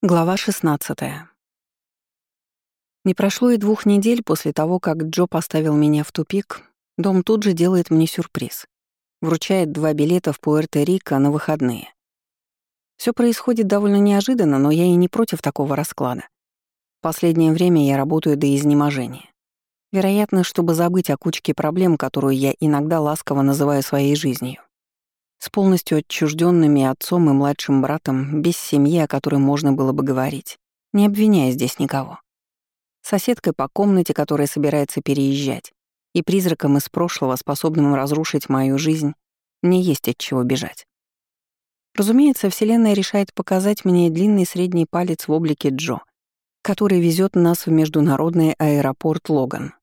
Глава 16. Не прошло и двух недель после того, как Джо поставил меня в тупик, дом тут же делает мне сюрприз. Вручает два билета в Пуэрто-Рико на выходные. Все происходит довольно неожиданно, но я и не против такого расклада. Последнее время я работаю до изнеможения. Вероятно, чтобы забыть о кучке проблем, которую я иногда ласково называю своей жизнью с полностью отчужденными отцом и младшим братом, без семьи, о которой можно было бы говорить, не обвиняя здесь никого. Соседкой по комнате, которая собирается переезжать, и призраком из прошлого, способным разрушить мою жизнь, мне есть от чего бежать. Разумеется, Вселенная решает показать мне длинный средний палец в облике Джо, который везет нас в международный аэропорт Логан.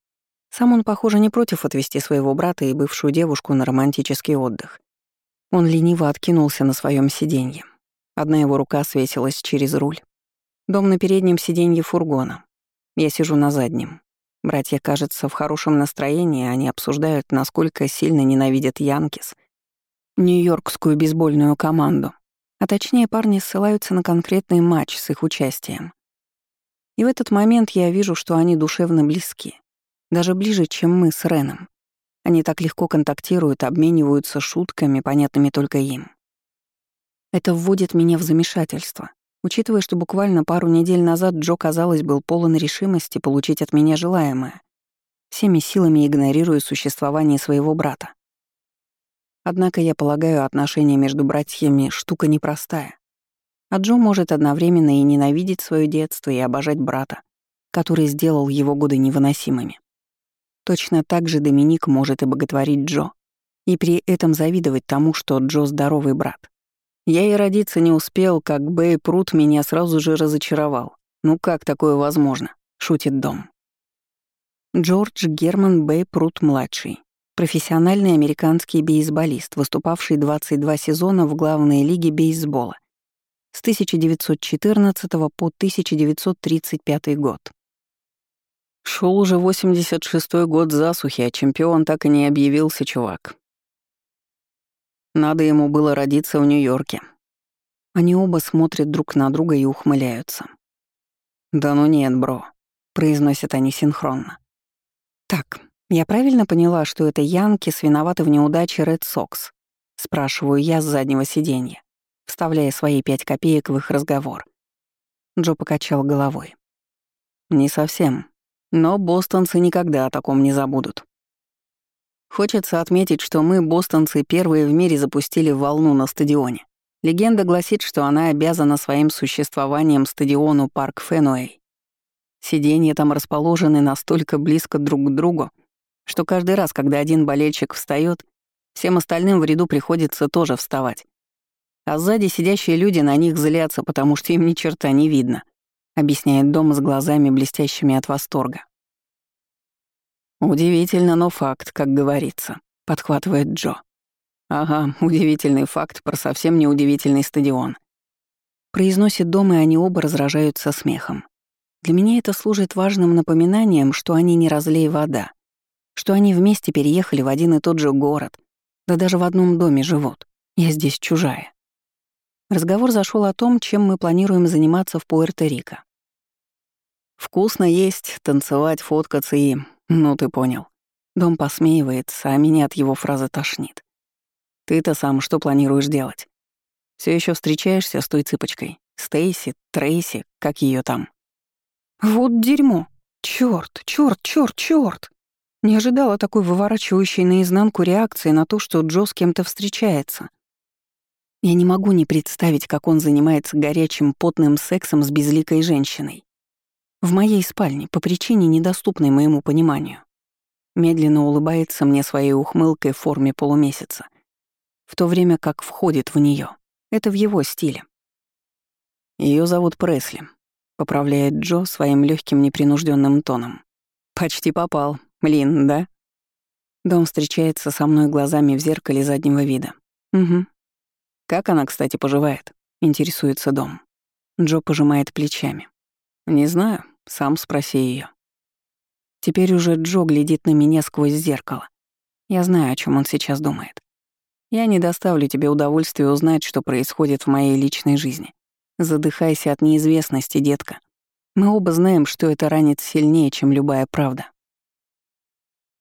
Сам он, похоже, не против отвезти своего брата и бывшую девушку на романтический отдых. Он лениво откинулся на своем сиденье. Одна его рука свесилась через руль. Дом на переднем сиденье фургона. Я сижу на заднем. Братья, кажется, в хорошем настроении, они обсуждают, насколько сильно ненавидят Янкис, нью-йоркскую бейсбольную команду. А точнее, парни ссылаются на конкретный матч с их участием. И в этот момент я вижу, что они душевно близки. Даже ближе, чем мы с Реном. Они так легко контактируют, обмениваются шутками, понятными только им. Это вводит меня в замешательство, учитывая, что буквально пару недель назад Джо, казалось, был полон решимости получить от меня желаемое, всеми силами игнорируя существование своего брата. Однако я полагаю, отношения между братьями — штука непростая. А Джо может одновременно и ненавидеть свое детство, и обожать брата, который сделал его годы невыносимыми. Точно так же Доминик может и боготворить Джо, и при этом завидовать тому, что Джо здоровый брат. Я и родиться не успел, как Бэй Прут меня сразу же разочаровал. Ну как такое возможно? шутит Дом. Джордж Герман Бэй Прут-младший. Профессиональный американский бейсболист, выступавший 22 сезона в главной лиге бейсбола с 1914 по 1935 год. Шел уже 86-й год засухи, а чемпион так и не объявился, чувак. Надо ему было родиться в Нью-Йорке. Они оба смотрят друг на друга и ухмыляются. «Да ну нет, бро», — произносят они синхронно. «Так, я правильно поняла, что это Янкис виноваты в неудаче Ред Сокс?» — спрашиваю я с заднего сиденья, вставляя свои пять копеек в их разговор. Джо покачал головой. «Не совсем. Но бостонцы никогда о таком не забудут. Хочется отметить, что мы, бостонцы, первые в мире запустили волну на стадионе. Легенда гласит, что она обязана своим существованием стадиону Парк Фенуэй. Сиденья там расположены настолько близко друг к другу, что каждый раз, когда один болельщик встает, всем остальным в ряду приходится тоже вставать. А сзади сидящие люди на них злятся, потому что им ни черта не видно — объясняет Дом с глазами, блестящими от восторга. «Удивительно, но факт, как говорится», — подхватывает Джо. «Ага, удивительный факт про совсем неудивительный стадион». Произносит Дом, и они оба разражаются смехом. Для меня это служит важным напоминанием, что они не разлей вода, что они вместе переехали в один и тот же город, да даже в одном доме живут. Я здесь чужая. Разговор зашел о том, чем мы планируем заниматься в Пуэрто-Рико. Вкусно есть, танцевать, фоткаться и... Ну, ты понял. Дом посмеивается, а меня от его фразы тошнит. Ты-то сам что планируешь делать? Все еще встречаешься с той цыпочкой? Стейси, Трейси, как ее там? Вот дерьмо. Черт, черт, черт, черт. Не ожидала такой выворачивающей наизнанку реакции на то, что Джо с кем-то встречается. Я не могу не представить, как он занимается горячим потным сексом с безликой женщиной. В моей спальне, по причине, недоступной моему пониманию. Медленно улыбается мне своей ухмылкой в форме полумесяца, в то время как входит в нее. Это в его стиле. Ее зовут Пресли, поправляет Джо своим легким непринужденным тоном. Почти попал. Блин, да? Дом встречается со мной глазами в зеркале заднего вида. Угу. «Как она, кстати, поживает?» — интересуется Дом. Джо пожимает плечами. «Не знаю, сам спроси ее. Теперь уже Джо глядит на меня сквозь зеркало. Я знаю, о чем он сейчас думает. Я не доставлю тебе удовольствия узнать, что происходит в моей личной жизни. Задыхайся от неизвестности, детка. Мы оба знаем, что это ранит сильнее, чем любая правда.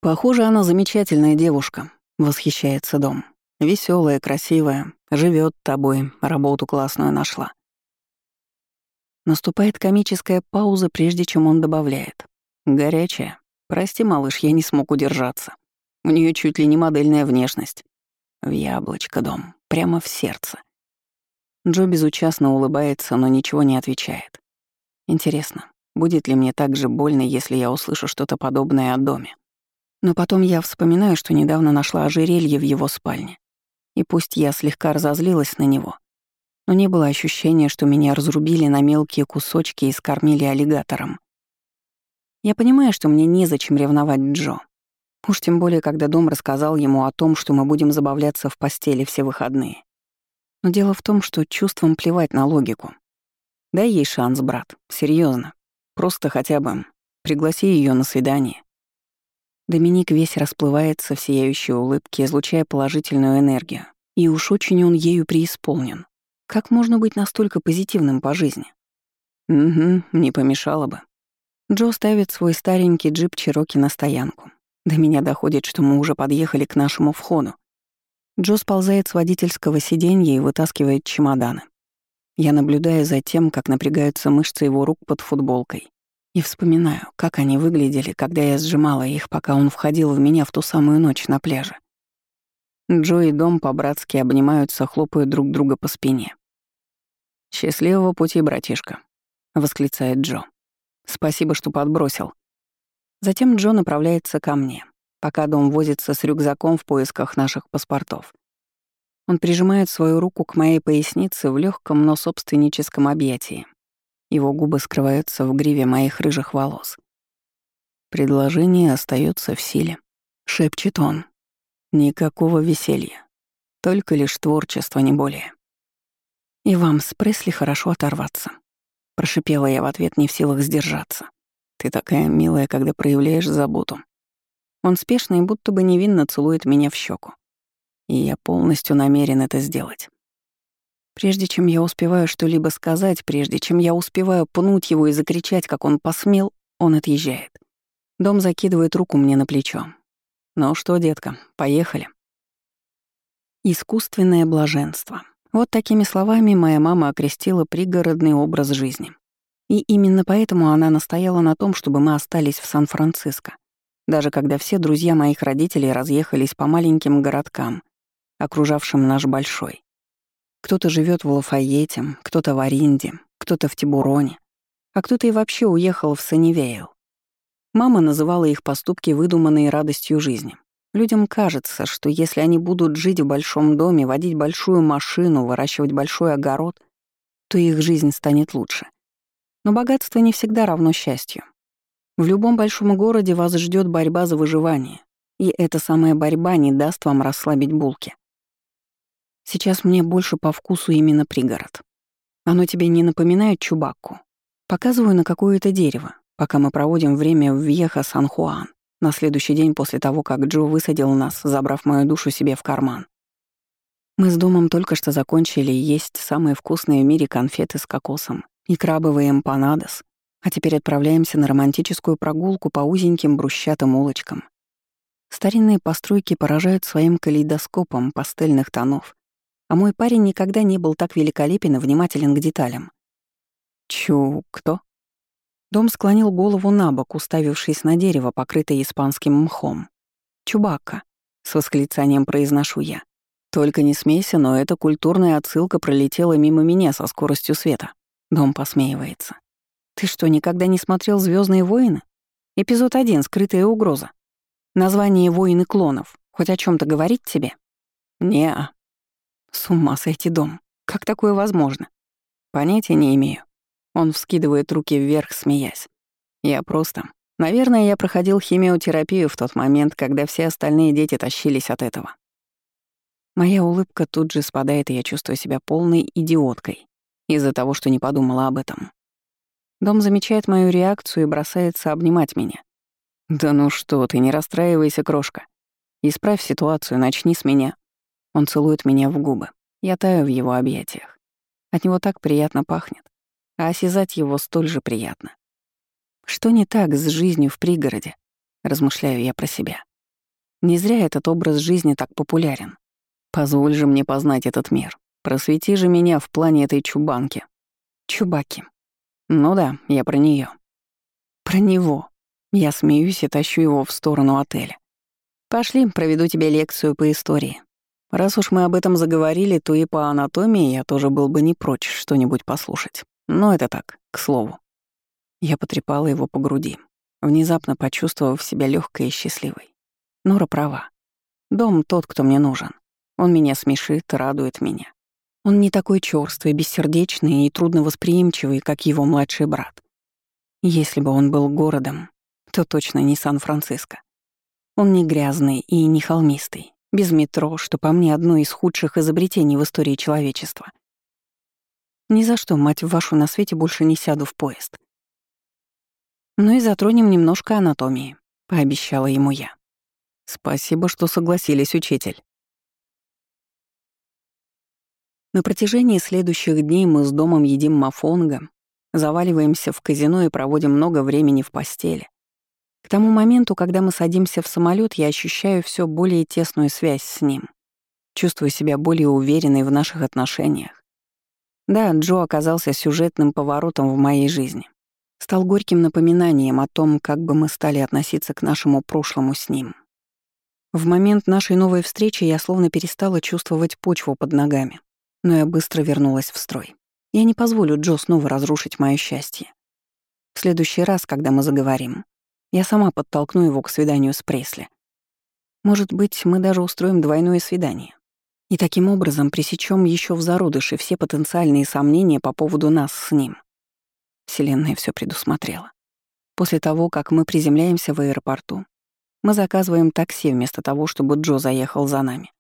Похоже, она замечательная девушка, восхищается дом. Веселая, красивая, живет тобой, работу классную нашла. Наступает комическая пауза, прежде чем он добавляет. Горячая. Прости, малыш, я не смог удержаться. У нее чуть ли не модельная внешность. В яблочко дом, прямо в сердце. Джо безучастно улыбается, но ничего не отвечает. Интересно, будет ли мне так же больно, если я услышу что-то подобное о доме? Но потом я вспоминаю, что недавно нашла ожерелье в его спальне. И пусть я слегка разозлилась на него, но не было ощущения, что меня разрубили на мелкие кусочки и скормили аллигатором. Я понимаю, что мне незачем ревновать Джо. Уж тем более, когда дом рассказал ему о том, что мы будем забавляться в постели все выходные. Но дело в том, что чувством плевать на логику. Дай ей шанс, брат, серьезно. Просто хотя бы пригласи ее на свидание. Доминик весь расплывается в сияющей улыбке, излучая положительную энергию. И уж очень он ею преисполнен. Как можно быть настолько позитивным по жизни? Угу, не помешало бы. Джо ставит свой старенький джип Чироки на стоянку. До меня доходит, что мы уже подъехали к нашему входу. Джо сползает с водительского сиденья и вытаскивает чемоданы. Я наблюдаю за тем, как напрягаются мышцы его рук под футболкой. И вспоминаю, как они выглядели, когда я сжимала их, пока он входил в меня в ту самую ночь на пляже. Джо и Дом по-братски обнимаются, хлопают друг друга по спине. «Счастливого пути, братишка», — восклицает Джо. «Спасибо, что подбросил». Затем Джо направляется ко мне пока дом возится с рюкзаком в поисках наших паспортов. Он прижимает свою руку к моей пояснице в легком, но собственническом объятии. Его губы скрываются в гриве моих рыжих волос. Предложение остается в силе. Шепчет он. Никакого веселья. Только лишь творчество, не более. И вам с Пресли хорошо оторваться. Прошипела я в ответ, не в силах сдержаться. Ты такая милая, когда проявляешь заботу. Он спешно и будто бы невинно целует меня в щеку. И я полностью намерен это сделать. Прежде чем я успеваю что-либо сказать, прежде чем я успеваю пнуть его и закричать, как он посмел, он отъезжает. Дом закидывает руку мне на плечо. «Ну что, детка, поехали». Искусственное блаженство. Вот такими словами моя мама окрестила пригородный образ жизни. И именно поэтому она настояла на том, чтобы мы остались в Сан-Франциско даже когда все друзья моих родителей разъехались по маленьким городкам, окружавшим наш большой. Кто-то живет в Лафайете, кто-то в Аринде, кто-то в Тибуроне, а кто-то и вообще уехал в Саннивейл. Мама называла их поступки выдуманной радостью жизни. Людям кажется, что если они будут жить в большом доме, водить большую машину, выращивать большой огород, то их жизнь станет лучше. Но богатство не всегда равно счастью. В любом большом городе вас ждет борьба за выживание, и эта самая борьба не даст вам расслабить булки. Сейчас мне больше по вкусу именно пригород. Оно тебе не напоминает Чубакку. Показываю на какое-то дерево, пока мы проводим время в Вьеха-Сан-Хуан, на следующий день после того, как Джо высадил нас, забрав мою душу себе в карман. Мы с домом только что закончили есть самые вкусные в мире конфеты с кокосом и крабовые эмпанадос, а теперь отправляемся на романтическую прогулку по узеньким брусчатым улочкам. Старинные постройки поражают своим калейдоскопом пастельных тонов, а мой парень никогда не был так великолепен и внимателен к деталям. «Чу, кто?» Дом склонил голову на бок, уставившись на дерево, покрытое испанским мхом. «Чубакка», — с восклицанием произношу я. «Только не смейся, но эта культурная отсылка пролетела мимо меня со скоростью света». Дом посмеивается. Ты что, никогда не смотрел Звездные войны? Эпизод 1 Скрытая угроза. Название Воины клонов. Хоть о чем то говорить тебе? не -а. С ума сойти дом. Как такое возможно? Понятия не имею. Он вскидывает руки вверх, смеясь. Я просто... Наверное, я проходил химиотерапию в тот момент, когда все остальные дети тащились от этого. Моя улыбка тут же спадает, и я чувствую себя полной идиоткой из-за того, что не подумала об этом. Дом замечает мою реакцию и бросается обнимать меня. «Да ну что ты, не расстраивайся, крошка. Исправь ситуацию, начни с меня». Он целует меня в губы. Я таю в его объятиях. От него так приятно пахнет, а осязать его столь же приятно. Что не так с жизнью в пригороде, размышляю я про себя. Не зря этот образ жизни так популярен. Позволь же мне познать этот мир. Просвети же меня в плане этой чубанки. Чубаки. Ну да, я про нее. Про него. Я смеюсь и тащу его в сторону отеля. Пошли, проведу тебе лекцию по истории. Раз уж мы об этом заговорили, то и по анатомии я тоже был бы не прочь что-нибудь послушать. Но это так, к слову. Я потрепала его по груди, внезапно почувствовав себя легкой и счастливой. Нора права. Дом тот, кто мне нужен. Он меня смешит, радует меня. Он не такой чёрствый, бессердечный и трудновосприимчивый, как его младший брат. Если бы он был городом, то точно не Сан-Франциско. Он не грязный и не холмистый, без метро, что по мне одно из худших изобретений в истории человечества. Ни за что, мать вашу, на свете больше не сяду в поезд. Ну и затронем немножко анатомии, пообещала ему я. Спасибо, что согласились, учитель. На протяжении следующих дней мы с домом едим мафонга, заваливаемся в казино и проводим много времени в постели. К тому моменту, когда мы садимся в самолет, я ощущаю все более тесную связь с ним. Чувствую себя более уверенной в наших отношениях. Да, Джо оказался сюжетным поворотом в моей жизни. Стал горьким напоминанием о том, как бы мы стали относиться к нашему прошлому с ним. В момент нашей новой встречи я словно перестала чувствовать почву под ногами но я быстро вернулась в строй. Я не позволю Джо снова разрушить мое счастье. В следующий раз, когда мы заговорим, я сама подтолкну его к свиданию с Пресли. Может быть, мы даже устроим двойное свидание. И таким образом пресечем еще в зародыше все потенциальные сомнения по поводу нас с ним. Вселенная все предусмотрела. После того, как мы приземляемся в аэропорту, мы заказываем такси вместо того, чтобы Джо заехал за нами.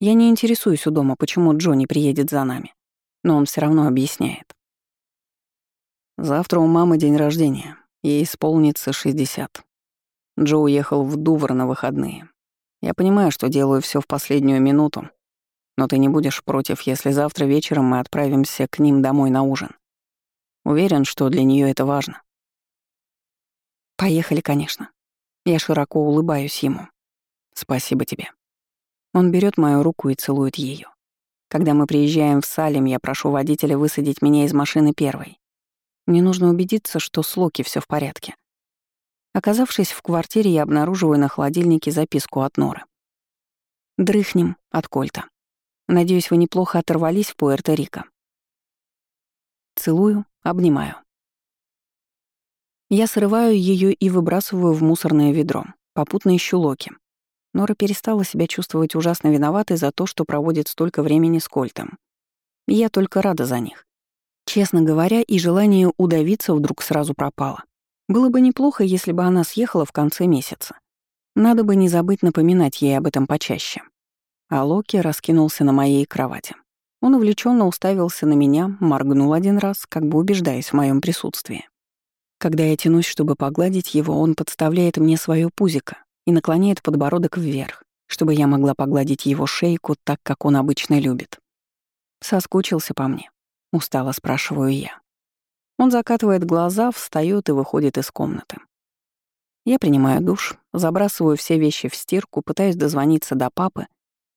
Я не интересуюсь у дома, почему Джо не приедет за нами. Но он все равно объясняет. Завтра у мамы день рождения. Ей исполнится 60. Джо уехал в Дувр на выходные. Я понимаю, что делаю все в последнюю минуту, но ты не будешь против, если завтра вечером мы отправимся к ним домой на ужин. Уверен, что для нее это важно. Поехали, конечно. Я широко улыбаюсь ему. Спасибо тебе. Он берет мою руку и целует ее. Когда мы приезжаем в Салем, я прошу водителя высадить меня из машины первой. Мне нужно убедиться, что с Локи все в порядке. Оказавшись в квартире, я обнаруживаю на холодильнике записку от Норы. «Дрыхнем от Кольта. Надеюсь, вы неплохо оторвались в Пуэрто-Рико». Целую, обнимаю. Я срываю ее и выбрасываю в мусорное ведро, попутно ищу Локи. Нора перестала себя чувствовать ужасно виноватой за то, что проводит столько времени с Кольтом. я только рада за них. Честно говоря, и желание удавиться вдруг сразу пропало. Было бы неплохо, если бы она съехала в конце месяца. Надо бы не забыть напоминать ей об этом почаще. А Локи раскинулся на моей кровати. Он увлеченно уставился на меня, моргнул один раз, как бы убеждаясь в моем присутствии. Когда я тянусь, чтобы погладить его, он подставляет мне свое пузико, и наклоняет подбородок вверх, чтобы я могла погладить его шейку так, как он обычно любит. Соскучился по мне. Устало спрашиваю я. Он закатывает глаза, встает и выходит из комнаты. Я принимаю душ, забрасываю все вещи в стирку, пытаюсь дозвониться до папы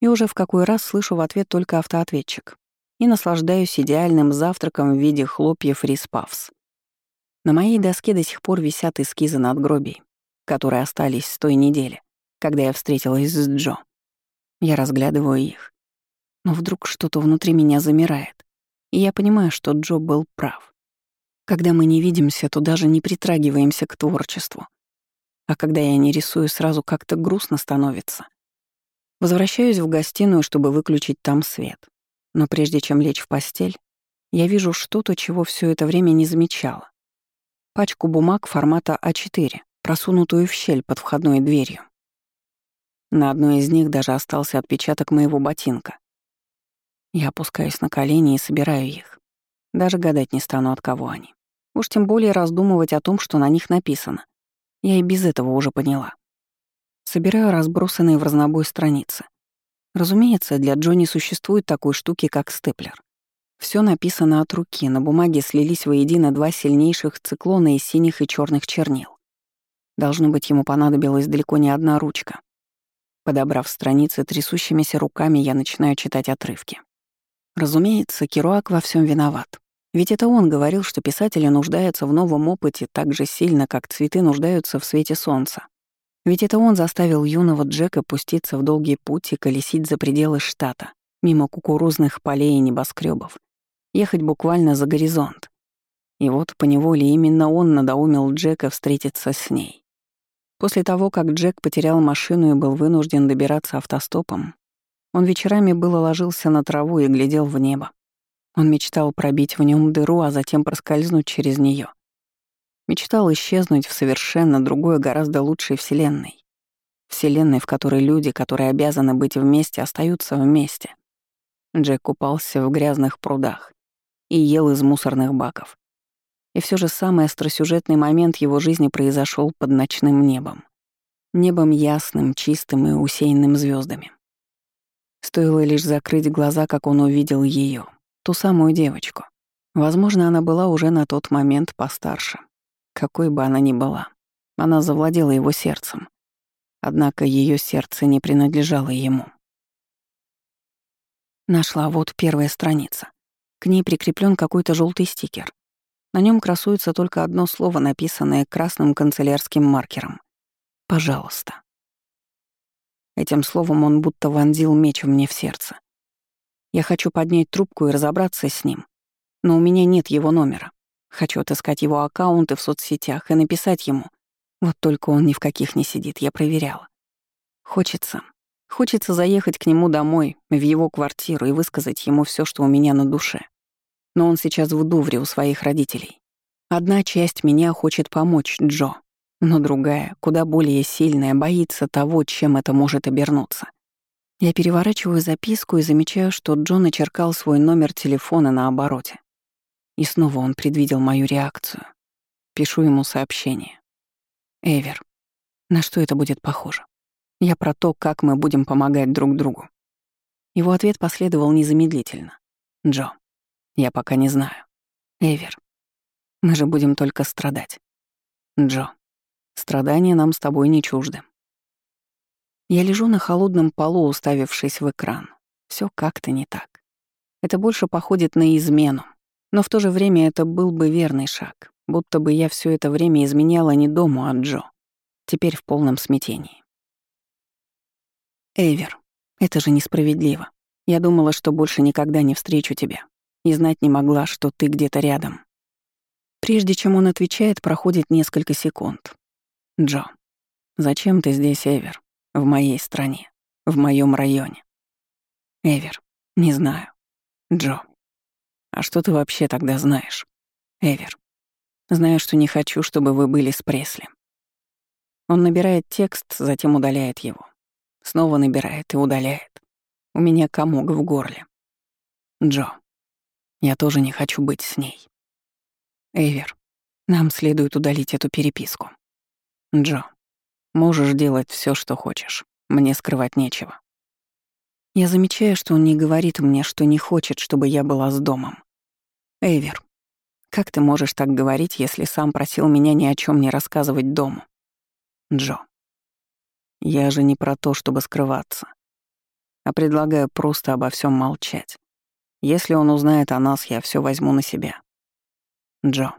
и уже в какой раз слышу в ответ только автоответчик и наслаждаюсь идеальным завтраком в виде хлопьев рис павс. На моей доске до сих пор висят эскизы надгробий, которые остались с той недели, когда я встретилась с Джо. Я разглядываю их. Но вдруг что-то внутри меня замирает, и я понимаю, что Джо был прав. Когда мы не видимся, то даже не притрагиваемся к творчеству. А когда я не рисую, сразу как-то грустно становится. Возвращаюсь в гостиную, чтобы выключить там свет. Но прежде чем лечь в постель, я вижу что-то, чего все это время не замечала. Пачку бумаг формата А4, просунутую в щель под входной дверью. На одной из них даже остался отпечаток моего ботинка. Я опускаюсь на колени и собираю их. Даже гадать не стану, от кого они. Уж тем более раздумывать о том, что на них написано. Я и без этого уже поняла. Собираю разбросанные в разнобой страницы. Разумеется, для Джонни существует такой штуки, как степлер. Все написано от руки, на бумаге слились воедино два сильнейших циклона из синих и черных чернил. Должно быть, ему понадобилась далеко не одна ручка. Подобрав страницы трясущимися руками, я начинаю читать отрывки. Разумеется, Керуак во всем виноват. Ведь это он говорил, что писатели нуждаются в новом опыте так же сильно, как цветы нуждаются в свете солнца. Ведь это он заставил юного Джека пуститься в долгий путь и колесить за пределы штата, мимо кукурузных полей и небоскребов, ехать буквально за горизонт. И вот поневоле именно он надоумил Джека встретиться с ней. После того, как Джек потерял машину и был вынужден добираться автостопом, он вечерами было ложился на траву и глядел в небо. Он мечтал пробить в нем дыру, а затем проскользнуть через нее. Мечтал исчезнуть в совершенно другой, гораздо лучшей вселенной. Вселенной, в которой люди, которые обязаны быть вместе, остаются вместе. Джек купался в грязных прудах и ел из мусорных баков. И все же самый остросюжетный момент его жизни произошел под ночным небом. Небом ясным, чистым и усеянным звездами. Стоило лишь закрыть глаза, как он увидел ее, ту самую девочку. Возможно, она была уже на тот момент постарше. Какой бы она ни была, она завладела его сердцем. Однако ее сердце не принадлежало ему. Нашла вот первая страница. К ней прикреплен какой-то желтый стикер. На нем красуется только одно слово, написанное красным канцелярским маркером. «Пожалуйста». Этим словом он будто вонзил меч мне в сердце. Я хочу поднять трубку и разобраться с ним, но у меня нет его номера. Хочу отыскать его аккаунты в соцсетях и написать ему. Вот только он ни в каких не сидит, я проверяла. Хочется. Хочется заехать к нему домой, в его квартиру и высказать ему все, что у меня на душе. Но он сейчас в Дувре у своих родителей. Одна часть меня хочет помочь Джо, но другая, куда более сильная, боится того, чем это может обернуться. Я переворачиваю записку и замечаю, что Джон начеркал свой номер телефона на обороте. И снова он предвидел мою реакцию. Пишу ему сообщение. «Эвер, на что это будет похоже? Я про то, как мы будем помогать друг другу». Его ответ последовал незамедлительно. «Джо, я пока не знаю. Эвер, мы же будем только страдать. Джо, Страдания нам с тобой не чужды. Я лежу на холодном полу, уставившись в экран. Все как-то не так. Это больше походит на измену. Но в то же время это был бы верный шаг, будто бы я все это время изменяла не дому, а Джо. Теперь в полном смятении. Эвер, это же несправедливо. Я думала, что больше никогда не встречу тебя. И знать не могла, что ты где-то рядом. Прежде чем он отвечает, проходит несколько секунд. Джо, зачем ты здесь, Эвер? В моей стране, в моем районе. Эвер, не знаю. Джо, а что ты вообще тогда знаешь? Эвер, знаю, что не хочу, чтобы вы были с Пресли. Он набирает текст, затем удаляет его. Снова набирает и удаляет. У меня комок в горле. Джо, я тоже не хочу быть с ней. Эвер, нам следует удалить эту переписку. Джо, можешь делать все, что хочешь. Мне скрывать нечего. Я замечаю, что он не говорит мне, что не хочет, чтобы я была с домом. Эйвер, как ты можешь так говорить, если сам просил меня ни о чем не рассказывать дому? Джо, я же не про то, чтобы скрываться, а предлагаю просто обо всем молчать. Если он узнает о нас, я все возьму на себя. Джо,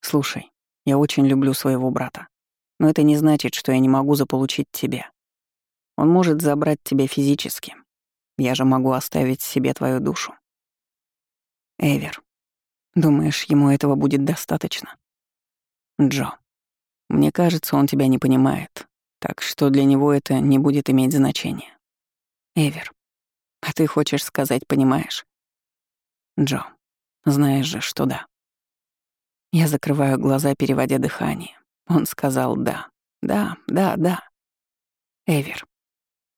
слушай, я очень люблю своего брата. Но это не значит, что я не могу заполучить тебя. Он может забрать тебя физически. Я же могу оставить себе твою душу. Эвер, думаешь, ему этого будет достаточно? Джо, мне кажется, он тебя не понимает, так что для него это не будет иметь значения. Эвер, а ты хочешь сказать, понимаешь? Джо, знаешь же, что да. Я закрываю глаза, переводя дыхание. Он сказал «да». «Да, да, да». Эвер.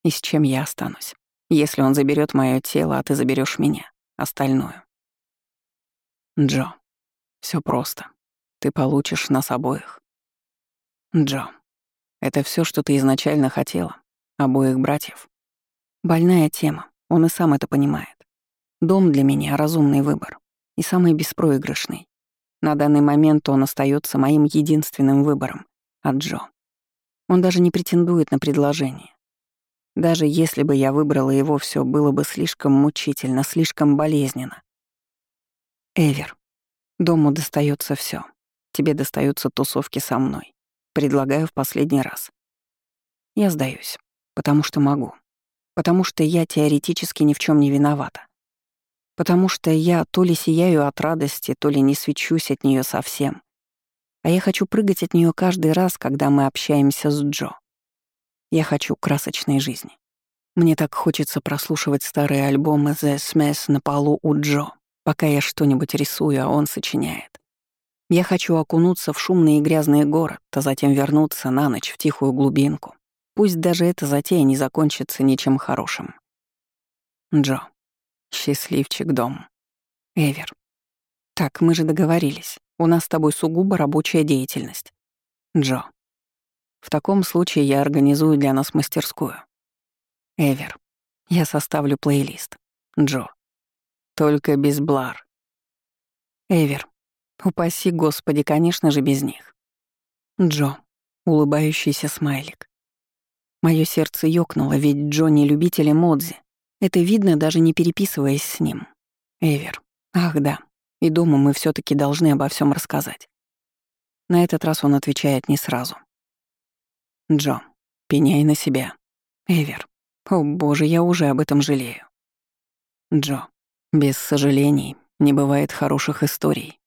И с чем я останусь? Если он заберет мое тело, а ты заберешь меня, остальное. Джо. Все просто. Ты получишь нас обоих. Джо. Это все, что ты изначально хотела. Обоих братьев. Больная тема. Он и сам это понимает. Дом для меня — разумный выбор. И самый беспроигрышный. На данный момент он остается моим единственным выбором. От Джо. Он даже не претендует на предложение. Даже если бы я выбрала его, все было бы слишком мучительно, слишком болезненно. Эвер, дому достается все. Тебе достаются тусовки со мной. Предлагаю в последний раз. Я сдаюсь, потому что могу. Потому что я теоретически ни в чем не виновата. Потому что я то ли сияю от радости, то ли не свечусь от нее совсем. А я хочу прыгать от нее каждый раз, когда мы общаемся с Джо. Я хочу красочной жизни. Мне так хочется прослушивать старые альбомы The Smash на полу у Джо, пока я что-нибудь рисую, а он сочиняет. Я хочу окунуться в шумный и грязный город, а затем вернуться на ночь в тихую глубинку. Пусть даже эта затея не закончится ничем хорошим. Джо. Счастливчик дом. Эвер. Так, мы же договорились. У нас с тобой сугубо рабочая деятельность. Джо. В таком случае я организую для нас мастерскую. Эвер. Я составлю плейлист. Джо. Только без Блар. Эвер. Упаси Господи, конечно же, без них. Джо. Улыбающийся смайлик. Мое сердце ёкнуло, ведь Джо не любитель эмодзи. Это видно, даже не переписываясь с ним. Эвер. Ах да. И дома мы все таки должны обо всем рассказать. На этот раз он отвечает не сразу. Джо, пеняй на себя. Эвер. О боже, я уже об этом жалею. Джо. Без сожалений, не бывает хороших историй.